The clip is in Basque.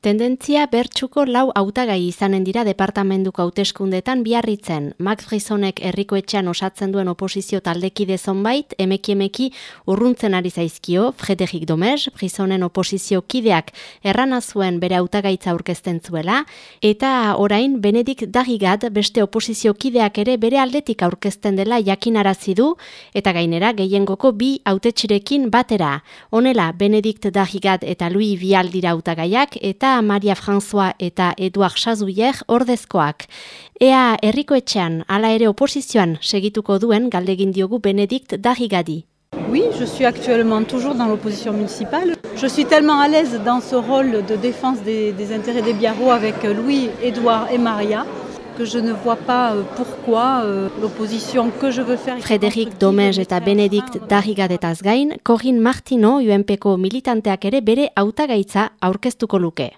Tendentzia bertsuko lau hautagai izanen dira departamentuko hauteskundetan biarritzen. Max Frisonek herrikoetxean osatzen duen oposizio taldekide zonbait, emeki emeki urruntzen ari zaizkio, Frederik Domez, Frisonen oposizio kideak errana zuen bere hautagaitza aurkezten zuela, eta orain Benedik Dagigat beste oposizio kideak ere bere aldetik aurkezten dela jakinarazi du, eta gainera gehiengoko bi hautetxirekin batera. Honela, Benedikt Dagigat eta Louis Vial dira hautagaiak, eta Maria François eta Eduard Chazuier ordezkoak. Ea herriko etxean, ala ere oposizioan segituko duen galdegin diogu Benedikt Dahigadi. Oui, je suis actuellement toujours dans l'opposition municipale. Je suis tellement à l'aise dans ce rôle de défense des, des intérêts des Biarros avec Louis, Edouard et Maria que je ne vois pas euh, pourquoi euh, l'opposition que je veux faire... Frederik Domez eta Benedikt Dahigadetaz gain, Corinne Martino UNPko militanteak ere bere hautagaitza aurkeztuko luke.